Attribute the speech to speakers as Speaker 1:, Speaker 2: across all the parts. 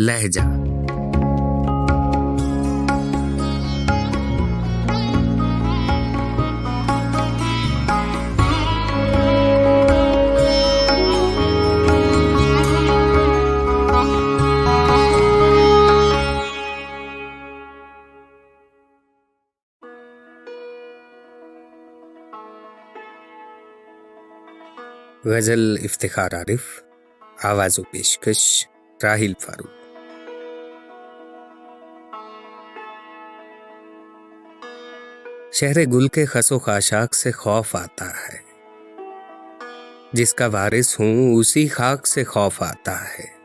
Speaker 1: لہجہ۔ غزل افتخار عارف آواز و پیشکش راہیل فاروق۔ شہر گل کے خس و خاشاک سے خوف آتا ہے۔ جس کا وارث ہوں، اسی خاک سے خوف آتا ہے۔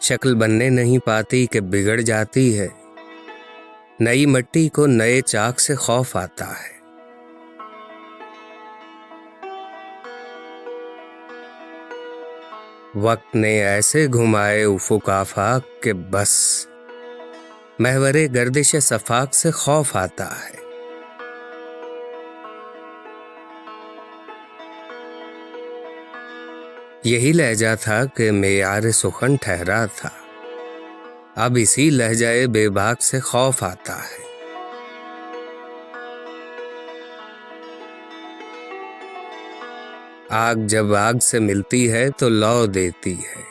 Speaker 1: شکل بننے نہیں پاتی کہ بگڑ جاتی ہے۔ نئی مٹی کو نئے چاک سے خوف آتا ہے۔ وقت نے ایسے گھمائے افق آفاق کہ بس، محور گردش صفاق سے خوف آتا ہے۔ یہی لہجہ تھا کہ معیار سخن ٹھہرا تھا۔ اب اسی لہجہ بے باک سے خوف آتا ہے۔ آگ جب آگ سے ملتی ہے تو لو دیتی ہے۔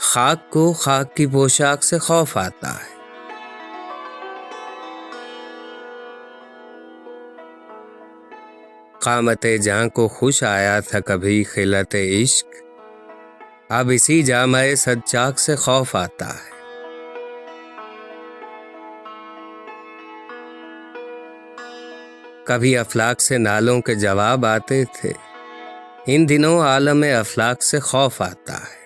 Speaker 1: خاک کو خاک کی پوشاک سے خوف آتا ہے۔ قامت جاں کو خوش آیا تھا کبھی خلت عشق، اب اسی جامع سجاک سے خوف آتا ہے۔ کبھی افلاق سے نالوں کے جواب آتے تھے۔ ان دنوں عالم افلاق سے خوف آتا ہے۔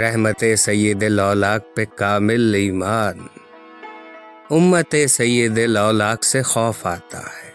Speaker 1: رحمت سید لولاک پہ کامل ایمان۔ امت سید لولاک سے خوف آتا ہے۔